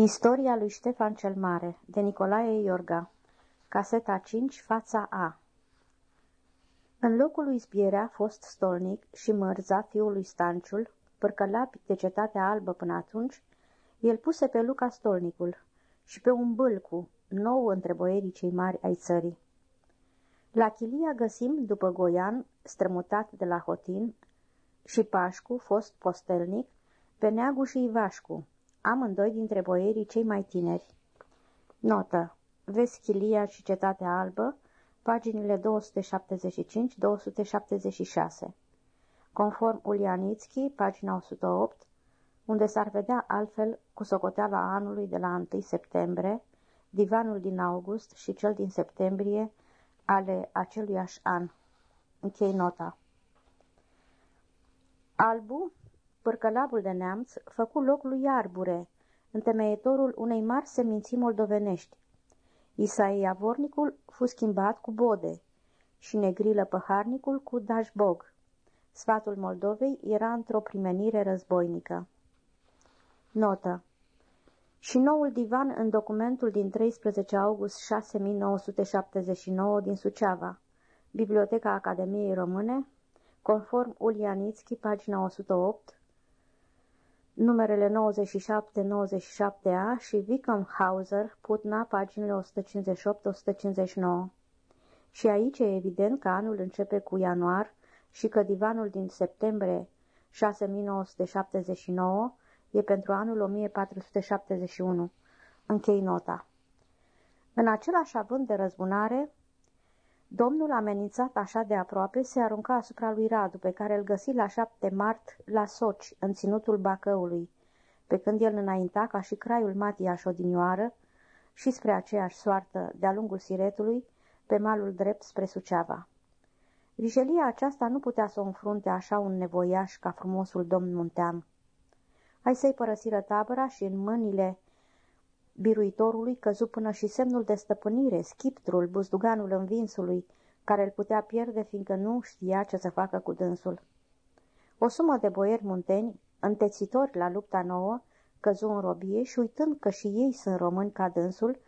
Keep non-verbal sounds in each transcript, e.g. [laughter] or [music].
Istoria lui Ștefan cel Mare, de Nicolae Iorga Caseta 5, fața A În locul lui Zbierea, fost stolnic, și Mărza, fiul lui Stanciul, părcălapi de cetatea albă până atunci, el puse pe Luca stolnicul și pe un bâlcu, nou între boierii cei mari ai țării. La Chilia găsim, după Goian, strămutat de la Hotin, și Pașcu, fost postelnic, pe Neagu și Ivașcu, amândoi dintre boierii cei mai tineri. Notă. Vezi Chilia și Cetatea Albă, paginile 275-276. Conform Ulianitski, pagina 108, unde s-ar vedea altfel cu socoteala anului de la 1 septembrie, divanul din august și cel din septembrie ale aceluiași an. Închei nota. Albu părcălabul de neamț făcu loc lui Arbure, întemeietorul unei mari seminții moldovenești. Isaia Vornicul fu schimbat cu Bode și Negrilă Păharnicul cu Dașbog. Sfatul Moldovei era într-o primenire războinică. Notă și noul divan în documentul din 13 august 6979 din Suceava, Biblioteca Academiei Române, conform Ulianitski, pagina 108, numerele 97-97A și Wickenhauser, Putna, paginile 158-159. Și aici e evident că anul începe cu ianuar și că divanul din septembrie 6979 e pentru anul 1471. Închei nota. În același avânt de răzbunare, Domnul amenințat așa de aproape se arunca asupra lui Radu, pe care îl găsi la șapte mart la Soci, în ținutul Bacăului, pe când el înainta ca și craiul Matiaș odinioară și spre aceeași soartă de-a lungul siretului, pe malul drept spre Suceava. Vijelia aceasta nu putea să o înfrunte așa un nevoiaș ca frumosul domn Muntean. Hai să-i părăsiră tabăra și în mâinile biruitorului căzu până și semnul de stăpânire, schiptrul, buzduganul învinsului, care îl putea pierde fiindcă nu știa ce să facă cu dânsul. O sumă de boieri munteni, întețitori la lupta nouă, căzu în robie și uitând că și ei sunt români ca dânsul,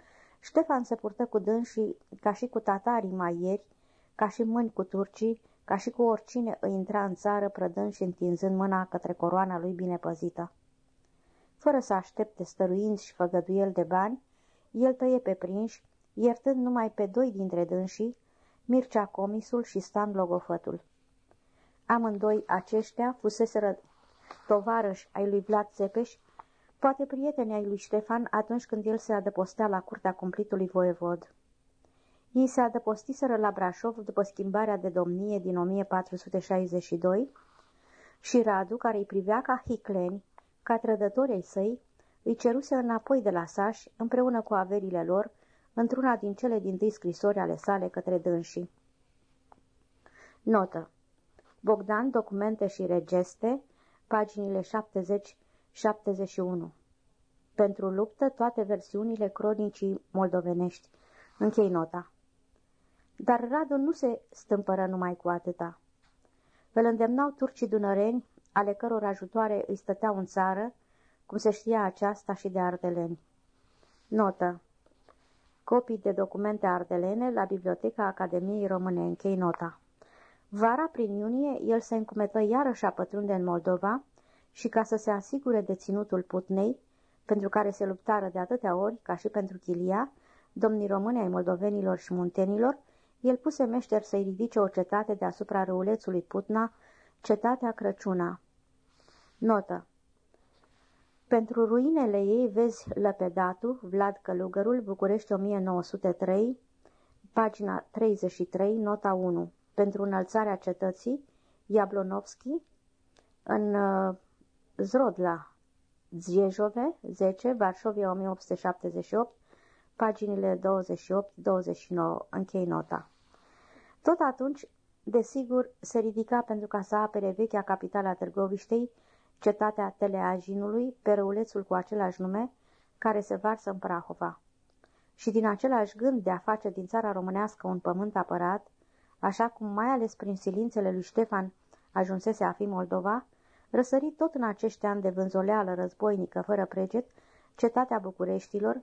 Ștefan se purtă cu dânsii ca și cu tatarii mai ieri, ca și mâini cu turcii, ca și cu oricine îi intra în țară prădând și întinzând mâna către coroana lui bine păzită. Fără să aștepte stăruind și făgăduiel de bani, el tăie pe prinși, iertând numai pe doi dintre dânsii, Mircea Comisul și Stan Logofătul. Amândoi aceștia fuseseră tovarăși ai lui Vlad Țepeș, poate prieteni ai lui Ștefan atunci când el se adăpostea la curtea cumplitului voievod. Ei se adăpostiseră la Brașov după schimbarea de domnie din 1462 și Radu, care îi privea ca hicleni, ca trădătorii săi, îi ceruse înapoi de la sași, împreună cu averile lor, într-una din cele din tâi scrisori ale sale către dânsii. Notă Bogdan, documente și regeste, paginile 70-71 Pentru luptă, toate versiunile cronicii moldovenești. Închei nota. Dar Radu nu se stâmpără numai cu atâta. Îl îndemnau turcii dunăreni ale căror ajutoare îi stăteau în țară, cum se știa aceasta și de ardeleni. Notă. Copii de documente ardelene la Biblioteca Academiei Române. Închei nota. Vara, prin iunie, el se încumetă iarăși a pătrunde în Moldova și ca să se asigure de ținutul Putnei, pentru care se luptară de atâtea ori, ca și pentru Chilia, domnii români ai moldovenilor și muntenilor, el puse meșter să-i ridice o cetate deasupra râulețului Putna, Cetatea Crăciuna Notă Pentru ruinele ei vezi Lăpedatu, Vlad Călugărul, București 1903, pagina 33, nota 1. Pentru înălțarea cetății, Jablonovski, în uh, Zrodla, Zjejove, 10, Varșovia 1878, paginile 28-29, închei nota. Tot atunci Desigur, se ridica pentru ca să apere vechea capitală a Târgoviștei, cetatea Teleajinului, pe răulețul cu același nume, care se varsă în Prahova. Și din același gând de a face din țara românească un pământ apărat, așa cum mai ales prin silințele lui Ștefan ajunsese a fi Moldova, răsărit tot în acești ani de vânzoleală războinică fără preget, cetatea Bucureștilor,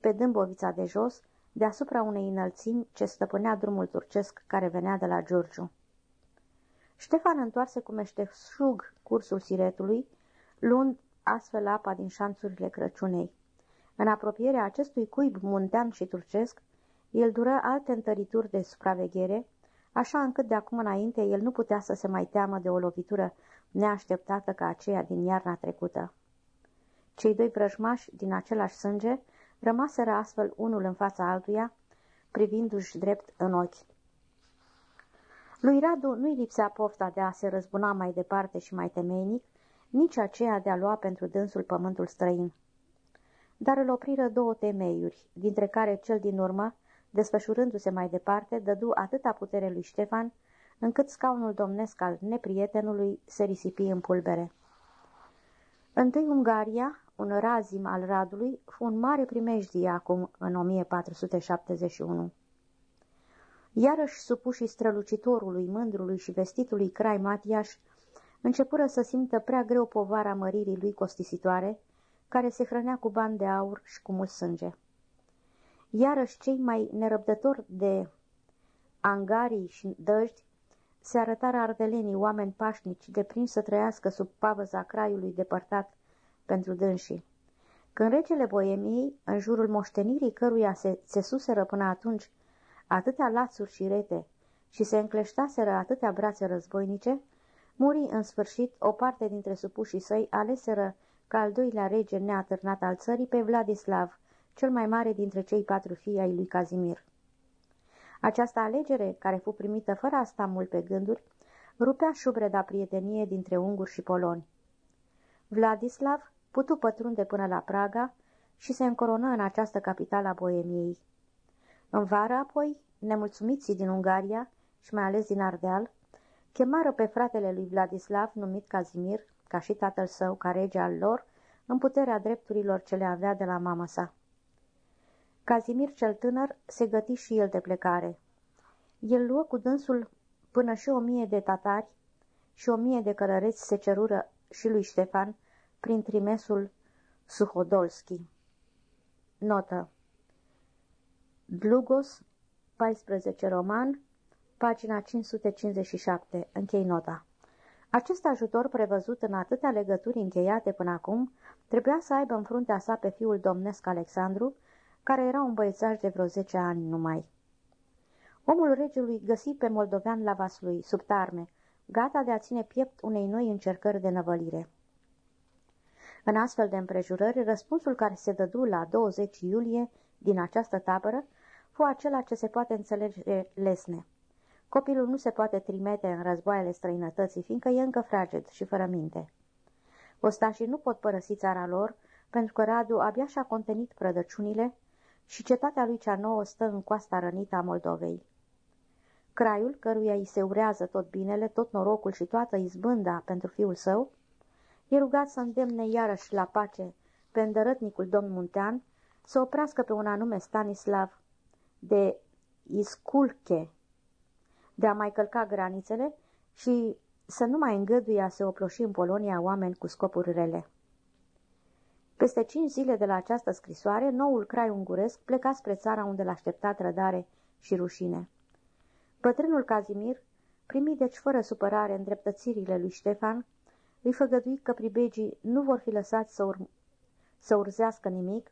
pe Dâmbovița de jos, deasupra unei înălțimi ce stăpânea drumul turcesc care venea de la Giurgiu. Ștefan întoarse cu meșteșug cursul siretului, luând astfel apa din șanțurile Crăciunei. În apropierea acestui cuib muntean și turcesc, el dură alte întărituri de supraveghere, așa încât de acum înainte el nu putea să se mai teamă de o lovitură neașteptată ca aceea din iarna trecută. Cei doi vrăjmași din același sânge rămaseră astfel unul în fața altuia, privindu-și drept în ochi. Lui Radu nu-i lipsea pofta de a se răzbuna mai departe și mai temeinic, nici aceea de a lua pentru dânsul pământul străin. Dar îl opriră două temeiuri, dintre care cel din urmă, desfășurându-se mai departe, dădu atâta putere lui Ștefan, încât scaunul domnesc al neprietenului se risipi în pulbere. Întâi Ungaria, un razim al Radului, fu un mare primejdie acum în 1471. Iarăși supușii strălucitorului, mândrului și vestitului Crai Matiaș începură să simtă prea greu povara măririi lui costisitoare, care se hrănea cu bani de aur și cu mult sânge. Iarăși cei mai nerăbdători de angarii și dăjdi se arătară ardelenii oameni pașnici, deprinși să trăiască sub pavăza craiului depărtat pentru dânsii. Când regele Boemiei, în jurul moștenirii căruia se țesuseră până atunci atâtea lațuri și rete și se încleștaseră atâtea brațe războinice, muri în sfârșit o parte dintre supușii săi aleseră ca al doilea rege neatârnat al țării pe Vladislav, cel mai mare dintre cei patru fii ai lui Cazimir. Această alegere, care fu primită fără a sta mult pe gânduri, rupea șubreda prietenie dintre unguri și poloni. Vladislav putu pătrunde până la Praga și se încoronă în această capitală a Boemiei. În vară apoi, nemulțumiții din Ungaria și mai ales din Ardeal, chemară pe fratele lui Vladislav, numit Cazimir, ca și tatăl său, ca rege al lor, în puterea drepturilor ce le avea de la mama sa. Cazimir cel tânăr se găti și el de plecare. El luă cu dânsul până și o mie de tatari și o mie de călăreți se cerură și lui Ștefan prin trimesul Suhodolski. Notă Dlugos, 14 roman, pagina 557, închei nota. Acest ajutor prevăzut în atâtea legături încheiate până acum trebuia să aibă în fruntea sa pe fiul domnesc Alexandru, care era un băiețaș de vreo 10 ani numai. Omul regelui găsi pe moldovean la vaslui, sub tarme, gata de a ține piept unei noi încercări de năvălire. În astfel de împrejurări, răspunsul care se dădu la 20 iulie din această tabără fu acela ce se poate înțelege lesne. Copilul nu se poate trimite în războaiele străinătății, fiindcă e încă fraged și fără minte. Ostașii nu pot părăsi țara lor, pentru că Radu abia și-a contenit prădăciunile și cetatea lui cea nouă stă în coasta rănită a Moldovei. Craiul, căruia îi se urează tot binele, tot norocul și toată izbânda pentru fiul său, e rugat să îndemne iarăși la pace pe îndărătnicul domn Muntean să oprească pe un anume Stanislav de Isculche, de a mai călca granițele și să nu mai îngăduie a se oploși în Polonia oameni cu scopuri rele. Peste cinci zile de la această scrisoare, noul crai unguresc pleca spre țara unde l-aștepta trădare și rușine. Bătrânul Cazimir primi deci fără supărare îndreptățirile lui Ștefan, îi făgădui că pribegii nu vor fi lăsați să, ur- să urzească nimic,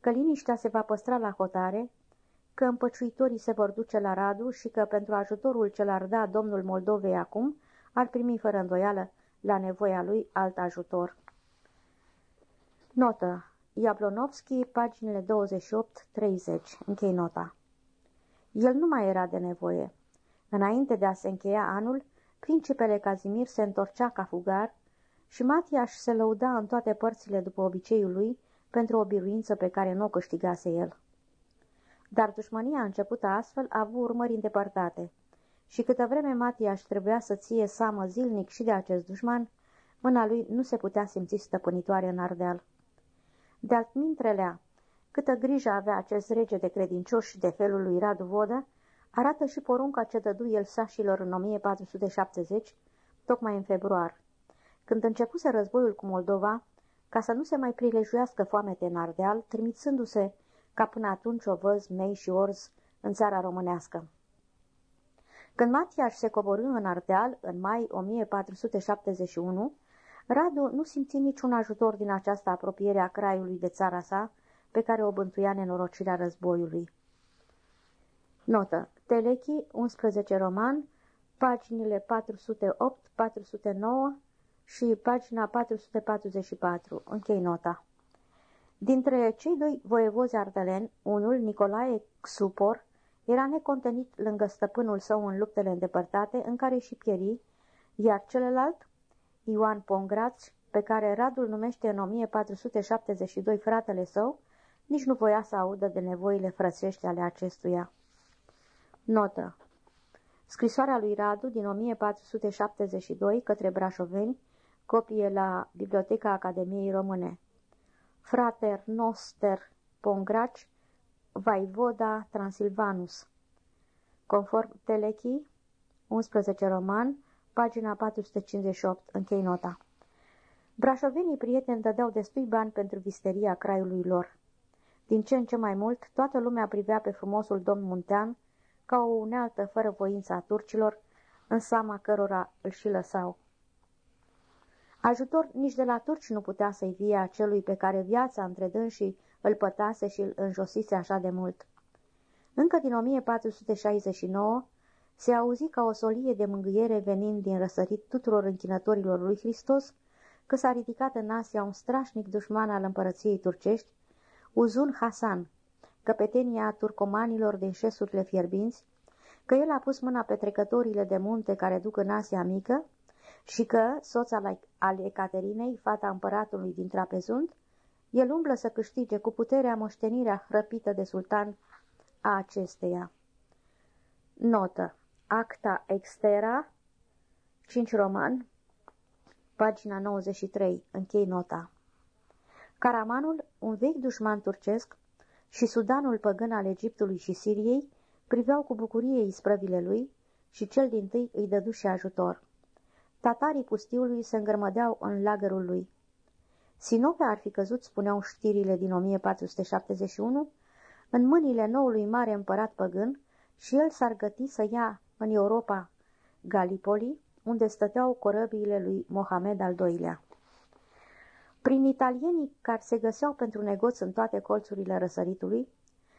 că liniștea se va păstra la hotare, că împăciuitorii se vor duce la Radu și că pentru ajutorul ce l-ar da domnul Moldovei acum, ar primi fără îndoială la nevoia lui alt ajutor. Notă. Iablonovski, paginile 28-30. Închei nota. El nu mai era de nevoie. Înainte de a se încheia anul, principele Cazimir se întorcea ca fugar și Matiaș se lăuda în toate părțile după obiceiul lui pentru o biruință pe care nu o câștigase el. Dar dușmania începută astfel a avut urmări îndepărtate și câtă vreme Matiaș trebuia să ție seamă zilnic și de acest dușman, mâna lui nu se putea simți stăpânitoare în Ardeal. De altmintrelea, câtă grijă avea acest rege de credincioși de felul lui Radu Vodă, arată și porunca ce dădu el sașilor în 1470, tocmai în februar. Când începuse războiul cu Moldova, ca să nu se mai prilejuiască foamete în Ardeal, trimițându-se ca până atunci o văz, mei și orz în țara românească. Când Matiaș se coborâ în Ardeal, în mai 1471, Radu nu simți niciun ajutor din această apropiere a craiului de țara sa, pe care o bântuia nenorocirea războiului. Notă. Telechi, 11 roman, paginile 408, 409 și pagina 444. Închei nota. Dintre cei doi voievozi ardeleni, unul, Nicolae Xupor, era necontenit lângă stăpânul său în luptele îndepărtate, în care și pieri, iar celălalt, Ioan Pongraț, pe care Radul numește în 1472 fratele său, nici nu voia să audă de nevoile frățești ale acestuia. Notă Scrisoarea lui Radu din 1472 către Brașoveni, copie la Biblioteca Academiei Române. Frater Noster Pongraci, Vaivoda Transilvanus. Conform Telechi, 11 roman, pagina 458, închei nota. Brașovenii prieteni dădeau destui bani pentru visteria craiului lor. Din ce în ce mai mult, toată lumea privea pe frumosul domn Muntean ca o unealtă fără voință a turcilor, în seama cărora îl și lăsau. Ajutor nici de la turci nu putea să-i vie acelui pe care viața între dânsii îl pătase și îl înjosise așa de mult. Încă din 1469 se auzi ca o solie de mângâiere venind din răsărit tuturor închinătorilor lui Hristos, că s-a ridicat în Asia un strașnic dușman al împărăției turcești, Uzun Hasan, căpetenia turcomanilor din șesurile fierbinți, că el a pus mâna pe trecătorile de munte care duc în Asia Mică și că, soța al Ecaterinei, fata împăratului din Trapezunt, el umblă să câștige cu puterea moștenirea hrăpită de sultan a acesteia. Notă. Acta extera, 5 roman, pagina 93, închei nota. Caramanul, un vechi dușman turcesc, și Sudanul păgân al Egiptului și Siriei priveau cu bucurie isprăvile lui și cel din tâi îi dădu și ajutor. Tatarii pustiului se îngărmădeau în lagărul lui. Sinope ar fi căzut, spuneau știrile din 1471, în mâinile noului mare împărat păgân și el s-ar găti să ia în Europa Galipoli, unde stăteau corăbiile lui Mohamed al II-lea. Prin italienii care se găseau pentru negoț în toate colțurile răsăritului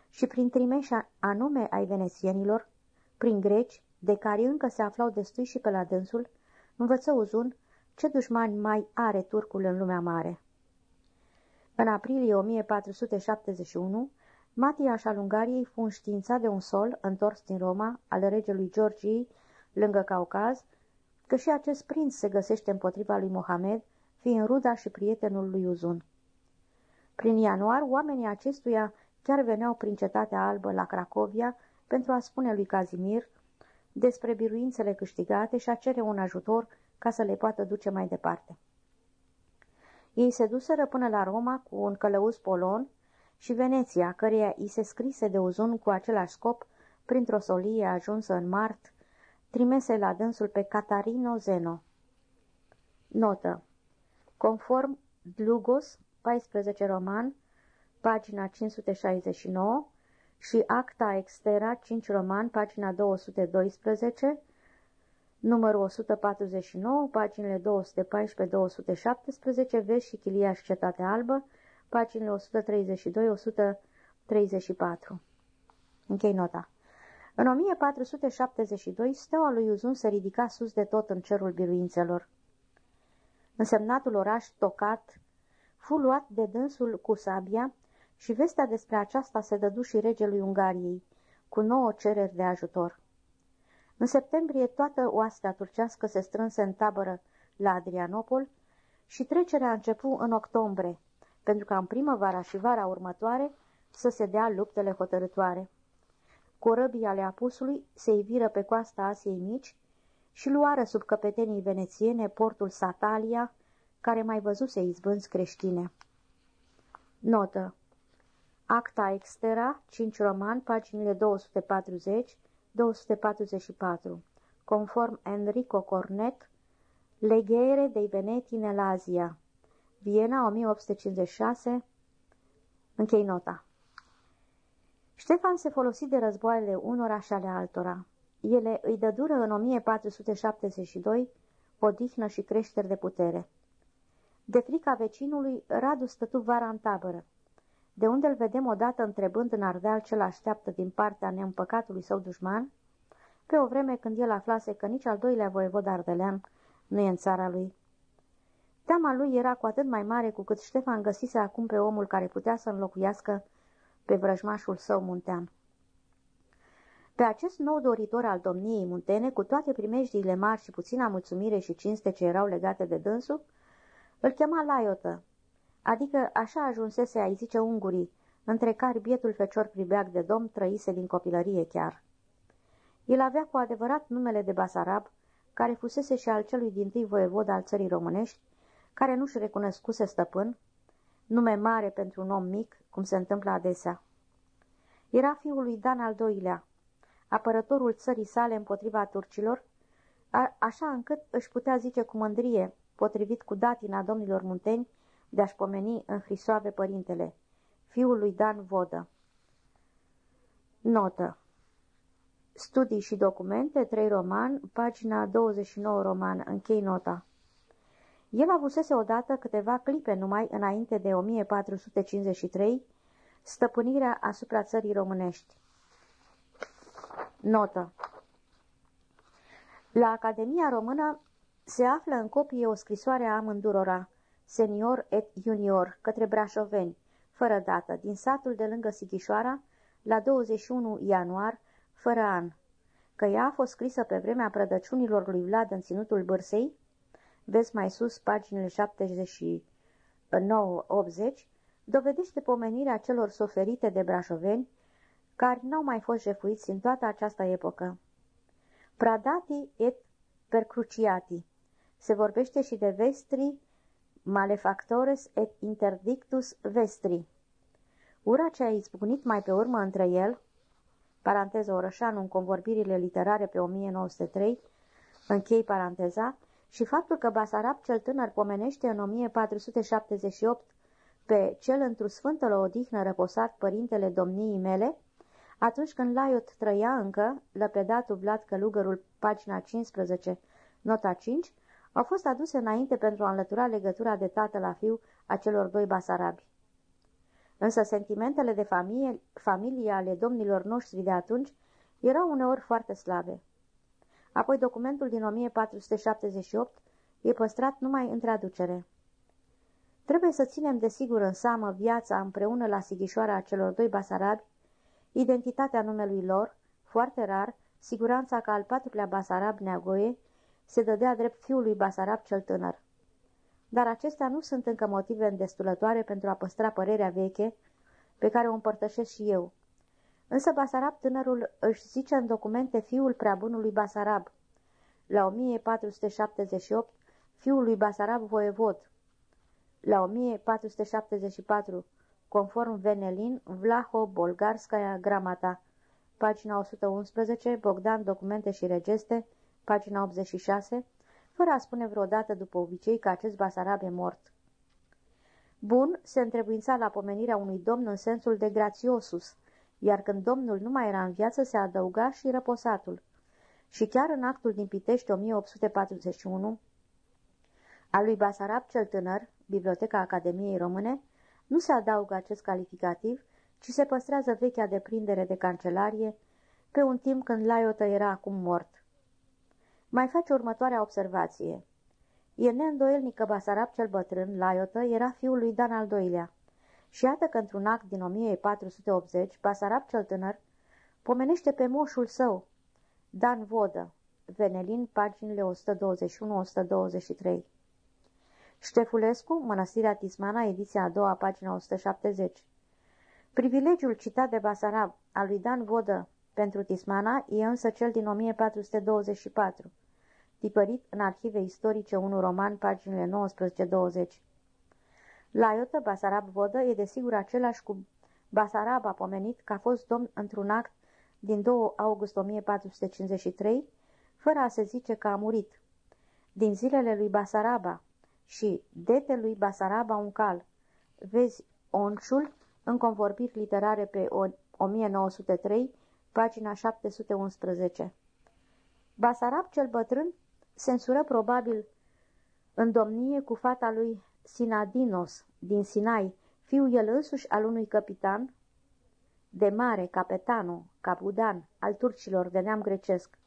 și prin trimeși anume ai venețienilor, prin greci, de care încă se aflau destui și pe la dânsul, învăță Uzun ce dușmani mai are turcul în lumea mare. În aprilie 1471, Matias al Ungariei fu înștiințat de un sol, întors din Roma, al regelui Georgii, lângă Caucaz, că și acest prinț se găsește împotriva lui Mohamed, fiind ruda și prietenul lui Uzun. Prin ianuar, oamenii acestuia chiar veneau prin cetatea albă la Cracovia pentru a spune lui Cazimir despre biruințele câștigate și a cere un ajutor ca să le poată duce mai departe. Ei se duseră până la Roma cu un călăuz polon și Veneția, căreia i se scrise de uzun cu același scop, printr-o solie ajunsă în mart, trimese la dânsul pe Catarino Zeno. Notă. Conform Dlugos, 14 roman, pagina 569, și Acta Extera, 5 roman, pagina 212, numărul 149, paginile 214-217, vezi și Chiliaș Cetatea Albă, paginile 132-134. Închei nota. În 1472, steaua lui Uzun se ridica sus de tot în cerul biruințelor. Însemnatul oraș tocat fu luat de dânsul cu sabia și vestea despre aceasta se dădu și regelui Ungariei, cu nouă cereri de ajutor. În septembrie toată oastea turcească se strânse în tabără la Adrianopol și trecerea a început în octombrie, pentru ca în primăvara și vara următoare să se dea luptele hotărătoare. Corăbii ale apusului se iviră pe coasta Asiei Mici și luară sub căpetenii venețiene portul Satalia, care mai văzuse izbânzi creștine. Notă Acta Extera, 5 roman, paginile 240, 244. Conform Enrico Cornet, Leghere dei Veneti nell'Asia. Viena, 1856, închei nota. Ștefan se folosi de războaiele unora și ale altora. Ele îi dădură în 1472 odihnă și creșteri de putere. De frica vecinului, Radu stătu vara în tabără, de unde îl vedem odată întrebând în Ardeal ce așteaptă din partea neîmpăcatului său dușman, pe o vreme când el aflase că nici al doilea voievod ardelean nu e în țara lui. Teama lui era cu atât mai mare cu cât Ștefan găsise acum pe omul care putea să înlocuiască pe vrăjmașul său muntean. Pe acest nou doritor al domniei muntene, cu toate primejdiile mari și puțina mulțumire și cinste ce erau legate de dânsul, îl chema Laiotă, adică așa ajunsese a-i zice ungurii, între care bietul fecior pribeag de domn trăise din copilărie chiar. El avea cu adevărat numele de Basarab, care fusese și al celui din tâi voievod al țării românești, care nu-și recunoscuse stăpân, nume mare pentru un om mic, cum se întâmplă adesea. Era fiul lui Dan al doilea, apărătorul țării sale împotriva turcilor, a, așa încât își putea zice cu mândrie, potrivit cu datina domnilor munteni, de a-și pomeni în Hrisoave părintele, fiul lui Dan Vodă. Notă Studii și documente, 3 roman, pagina 29 roman, închei nota. El avusese odată câteva clipe numai înainte de 1453, stăpânirea asupra țării românești. Notă La Academia Română se află în copie o scrisoare a amândurora, senior et junior, către brașoveni, fără dată, din satul de lângă Sighișoara, la 21 ianuar, fără an, că ea a fost scrisă pe vremea prădăciunilor lui Vlad în ținutul Bârsei, vezi mai sus paginile 79-80, dovedește pomenirea celor suferite de brașoveni, care n-au mai fost jefuiți în toată această epocă. Pradati et percruciati. Se vorbește și de vestri malefactores et interdictus vestri. Ura ce a izbucnit mai pe urmă între el, paranteză Orășanu în convorbirile literare pe 1903, închei paranteza, și faptul că Basarab cel tânăr pomenește în 1478 pe cel într-o sfântă la odihnă răposat părintele domniei mele, atunci când Laiot trăia încă, lăpedatul Vlad Călugărul, pagina 15, nota 5, au fost aduse înainte pentru a înlătura legătura de tată la fiu a celor doi basarabi. Însă sentimentele de familie, familie ale domnilor noștri de atunci erau uneori foarte slabe. Apoi documentul din 1478 e păstrat numai în traducere. Trebuie să ținem de sigur în seamă viața împreună la Sighișoara a celor doi basarabi, identitatea numelui lor, foarte rar, siguranța că al patrulea basarab Neagoie se dădea drept fiului basarab cel tânăr. Dar acestea nu sunt încă motive îndestulătoare pentru a păstra părerea veche, pe care o împărtășesc și eu. Însă Basarab tânărul își zice în documente fiul preabunului Basarab. La 1478, fiul lui Basarab voievod. La 1474, conform Venelin, Vlaho-Bolgarskaya Gramata, pagina 111, Bogdan, Documente și Regeste, pagina 86, fără a spune vreodată după obicei că acest Basarab e mort. Bun se întrebuința la pomenirea unui domn în sensul de grațiosus, iar când domnul nu mai era în viață se adăuga și răposatul. Și chiar în actul din Pitești 1841, al lui Basarab cel tânăr, Biblioteca Academiei Române, nu se adaugă acest calificativ, ci se păstrează vechea deprindere de cancelarie, pe un timp când Laiotă era acum mort. Mai face următoarea observație. E neîndoielnic că Basarab cel bătrân, Laiotă, era fiul lui Dan al doilea. Și iată că într-un act din 1480, Basarab cel tânăr pomenește pe moșul său, Dan Vodă, Venelin, paginile 121-123. Ștefulescu, Mănăstirea Tismana, ediția a doua, pagina 170. Privilegiul citat de Basarab al lui Dan Vodă pentru Tismana e însă cel din 1424, tipărit în arhive istorice 1 roman, paginile 19-20. Laiotă Basarab Vodă e desigur același cu Basarab a pomenit că a fost domn într-un act din 2 august 1453, fără a se zice că a murit. Din zilele lui Basaraba, și Detelui Basaraba un cal. Vezi Onciul în convorbiri literare pe 1903, pagina 711. Basarab cel bătrân censură probabil în domnie cu fata lui Sinadinos din Sinai, fiul el însuși al unui capitan de mare, capetano, capudan, al turcilor de neam grecesc.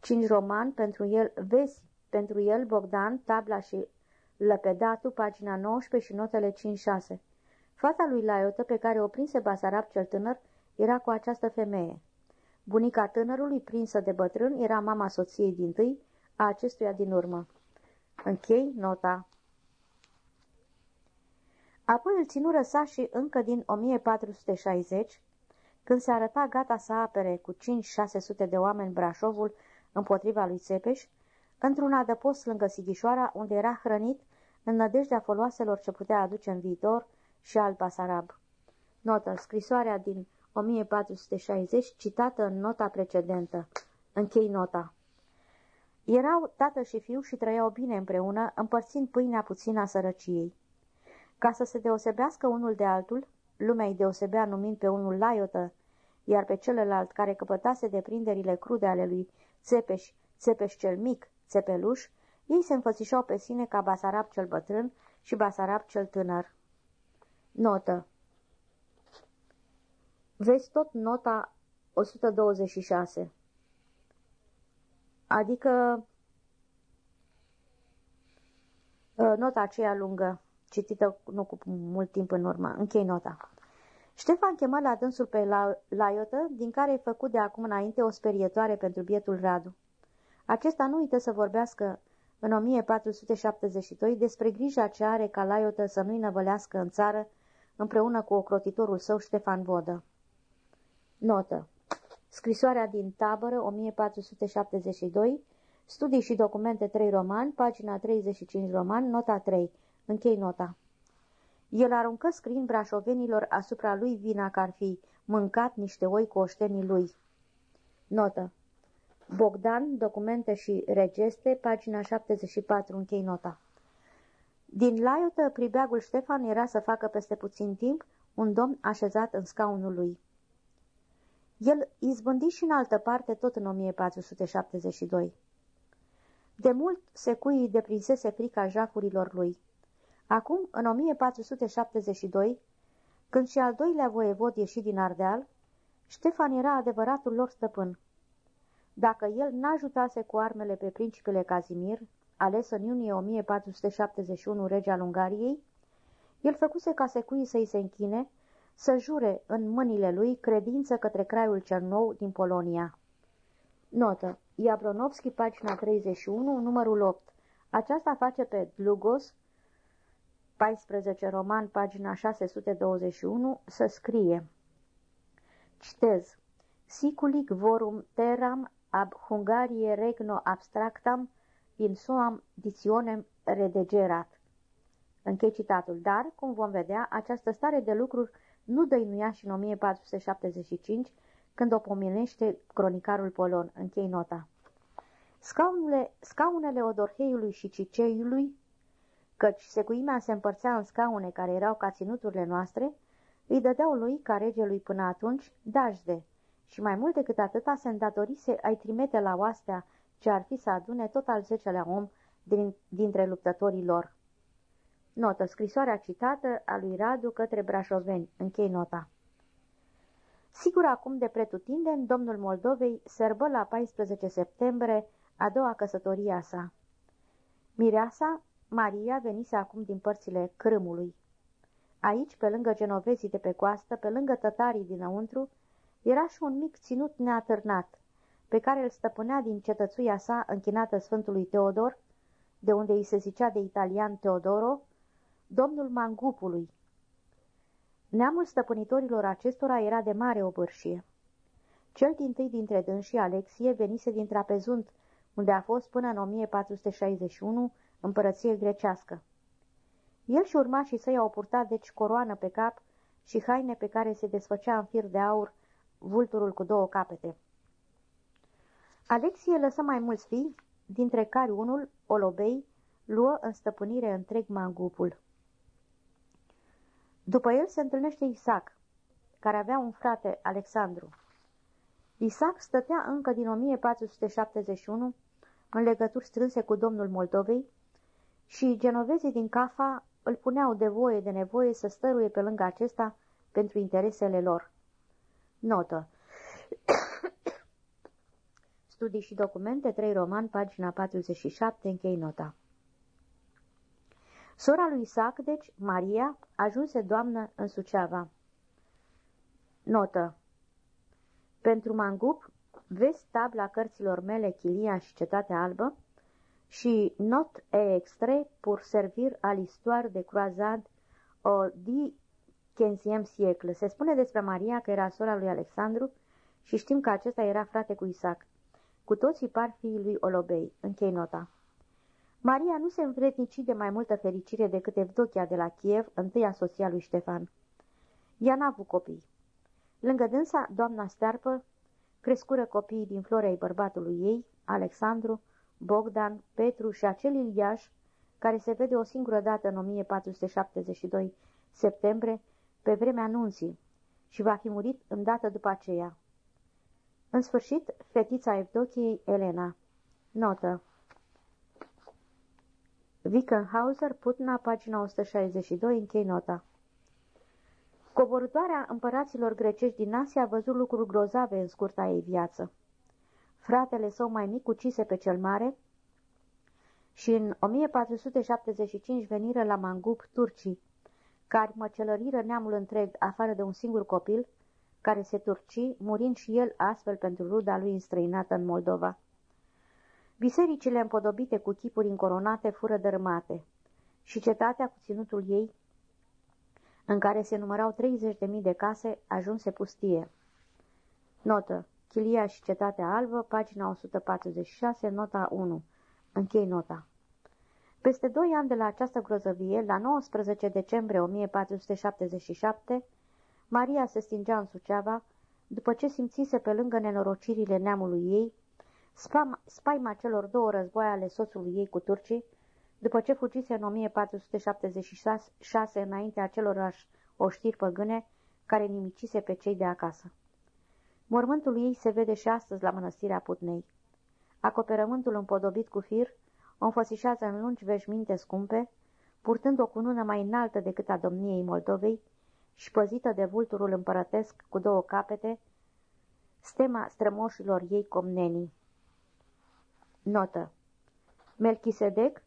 Cinci roman pentru el, vezi pentru el Bogdan, tabla și Lăpedatu, pagina 19 și notele 5-6. Fata lui Laiotă, pe care o prinse Basarab cel tânăr, era cu această femeie. Bunica tânărului, prinsă de bătrân, era mama soției din tâi, a acestuia din urmă. Închei nota. Apoi îl ținură și încă din 1460, când se arăta gata să apere cu 5-600 de oameni Brașovul împotriva lui Țepeș, într-un adăpost lângă Sighișoara, unde era hrănit în nădejdea foloaselor ce putea aduce în viitor și al Basarab. Notă. Scrisoarea din 1460, citată în nota precedentă. Închei nota. Erau tată și fiu și trăiau bine împreună, împărțind pâinea puțină a sărăciei. Ca să se deosebească unul de altul, lumea îi deosebea numind pe unul laiotă, iar pe celălalt care căpătase deprinderile crude ale lui Țepeș, Țepeș cel mic, Țepeluș, ei se înfățișau pe sine ca Basarab cel bătrân și Basarab cel tânăr. Notă Vezi tot nota 126 adică ă, nota aceea lungă, citită nu cu mult timp în urmă. Închei nota. Ștefan chemă la dânsul pe la, Laiotă, din care ai făcut de acum înainte o sperietoare pentru bietul Radu. Acesta nu uită să vorbească în 1472 despre grija ce are ca Laiotă să nu-i năvălească în țară împreună cu ocrotitorul său Ștefan Vodă. Notă Scrisoarea din tabără, 1472, Studii și documente 3 roman, pagina 35 roman, nota 3. Închei nota. El aruncă scrin brașovenilor asupra lui vina că ar fi mâncat niște oi cu oștenii lui. Notă. Bogdan, documente și regeste, pagina 74, închei nota. Din laiotă, pribeagul Ștefan era să facă peste puțin timp un domn așezat în scaunul lui. El izbândi și în altă parte tot în 1472. De mult secuii deprinsese frica jacurilor lui. Acum, în 1472, când și al doilea voievod ieși din Ardeal, Ștefan era adevăratul lor stăpân. Dacă el n-ajutase cu armele pe principele Cazimir, ales în iunie 1471 rege al Ungariei, el făcuse ca secuii să-i se închine să jure în mâinile lui credință către craiul cel nou din Polonia. Notă. Iabronovski, pagina 31, numărul 8. Aceasta face pe Dlugos, 14 roman, pagina 621, să scrie. Citez. Siculic vorum terram ab Hungarie regno abstractam in suam ditionem redegerat. Închei citatul, dar, cum vom vedea, această stare de lucruri nu dăinuia și în 1475, când o pomenește cronicarul polon. Închei nota. Scaunele, scaunele Odorheiului și Ciceiului, căci secuimea se împărțea în scaune care erau ca ținuturile noastre, îi dădeau lui, ca regelui până atunci, dajde, și mai mult decât atâta se îndatorise ai trimite la oastea ce ar fi să adune tot al zecelea om din, dintre luptătorii lor. Notă. Scrisoarea citată a lui Radu către Brașoveni. Închei nota. Sigur acum de pretutindeni, domnul Moldovei sărbă la 14 septembrie a doua căsătoria sa. Mireasa, Maria, venise acum din părțile Crâmului. Aici, pe lângă genovezii de pe coastă, pe lângă tătarii dinăuntru, era și un mic ținut neatârnat, pe care îl stăpânea din cetățuia sa închinată Sfântului Teodor, de unde îi se zicea de italian Teodoro, domnul Mangupului. Neamul stăpânitorilor acestora era de mare obârșie. Cel din tâi dintre dânsii, Alexie, venise din Trapezunt, unde a fost până în 1461 împărăție grecească. El și urmașii săi au purtat deci coroană pe cap și haine pe care se desfăcea în fir de aur vulturul cu două capete. Alexie lăsă mai mulți fii, dintre care unul, Olobei, luă în stăpânire întreg mangupul. După el se întâlnește Isaac, care avea un frate, Alexandru. Isaac stătea încă din 1471 în legături strânse cu domnul Moldovei și genovezii din Cafa îl puneau de voie de nevoie să stăruie pe lângă acesta pentru interesele lor. Notă [coughs] Studii și documente, 3 roman, pagina 47, închei nota. Sora lui Isaac, deci, Maria, ajunse doamnă în Suceava. Notă Pentru Mangup, vezi tabla cărților mele Chilia și Cetatea Albă și Not e extrait pour servir à l'histoire de croisade au X-e siècle. Se spune despre Maria că era sora lui Alexandru și știm că acesta era frate cu Isaac. Cu toții par fiii lui Olobei. Închei nota. Maria nu se învrednici de mai multă fericire decât Evdochia de la Kiev, întâia soția lui Ștefan. Ea n-a avut copii. Lângă dânsa, doamna stearpă, crescură copiii din florei bărbatului ei, Alexandru, Bogdan, Petru și acel Iliaș, care se vede o singură dată în 1472 septembrie, pe vremea anunții, și va fi murit îndată după aceea. În sfârșit, fetița Evdochiei, Elena. Notă Wickenhauser, Putna, pagina 162, închei nota. Coborătoarea împăraților grecești din Asia a văzut lucruri grozave în scurta ei viață. Fratele său mai mic ucise pe cel mare și în 1475 veniră la Mangup turcii, care măcelăriră neamul întreg afară de un singur copil, care se turci, murind și el astfel pentru ruda lui înstrăinată în Moldova. Bisericile împodobite cu chipuri încoronate fură dărâmate și cetatea cu ținutul ei, în care se numărau 30.000 de case, ajunse pustie. Notă. Chilia și Cetatea Albă, pagina 146, nota 1. Închei nota. Peste doi ani de la această grozăvie, la 19 decembrie 1477, Maria se stingea în Suceava, după ce simțise pe lângă nenorocirile neamului ei, spaima celor două războaie ale soțului ei cu turcii, după ce fugise în 1476 înaintea acelorași oștiri păgâne care nimicise pe cei de acasă. Mormântul ei se vede și astăzi la mănăstirea Putnei. Acoperământul împodobit cu fir o înfățișează în lungi veșminte scumpe, purtând o cunună mai înaltă decât a domniei Moldovei și păzită de vulturul împărătesc cu două capete, stema strămoșilor ei comnenii. Notă Melchisedec,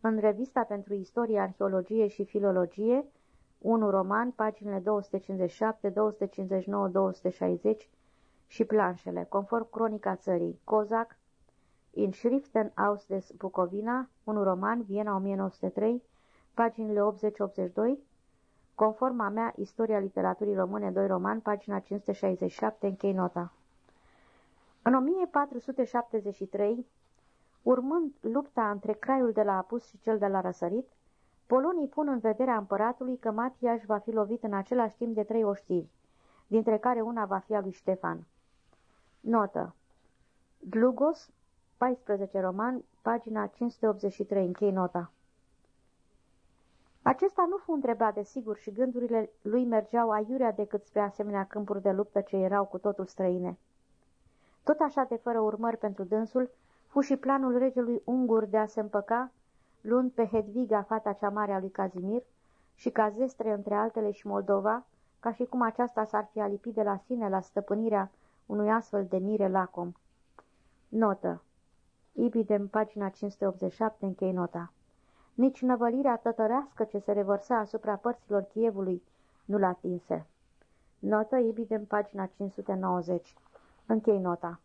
în revista pentru istorie, arheologie și filologie, 1 roman, paginile 257, 259, 260 și planșele, conform cronica țării, Cozac, In Schriften aus des Bucovina, 1 roman, Viena 1903, paginile 80-82, conform a mea Istoria literaturii române, 2 roman, pagina 567, închei nota. În 1473, urmând lupta între craiul de la apus și cel de la răsărit, polonii pun în vederea împăratului că Matiaș va fi lovit în același timp de trei oștiri, dintre care una va fi a lui Ștefan. Notă Dlugos, 14 roman, pagina 583, închei nota. Acesta nu fu întrebat de sigur și gândurile lui mergeau aiurea decât spre asemenea câmpuri de luptă ce erau cu totul străine. Tot așa de fără urmări pentru dânsul, fu și planul regelui ungur de a se împăca, luând pe Hedviga, fata cea mare a lui Cazimir, și ca zestre între altele și Moldova, ca și cum aceasta s-ar fi alipit de la sine la stăpânirea unui astfel de mire lacom. Notă Ibidem, pagina 587, închei nota. Nici năvălirea tătărească ce se revărsa asupra părților Chievului nu-l atinse. Notă Ibidem, pagina 590. Închei nota.